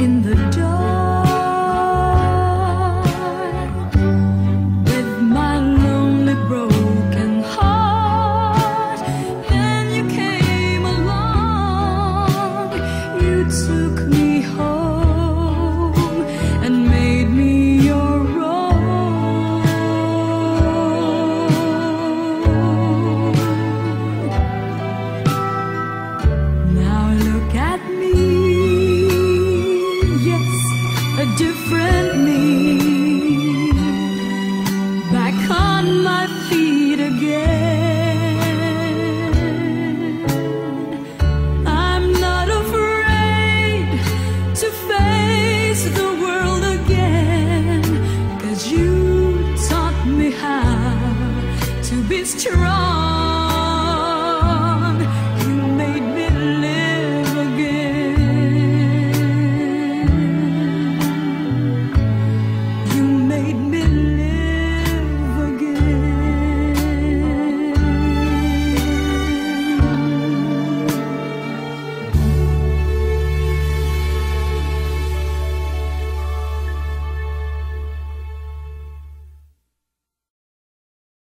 in the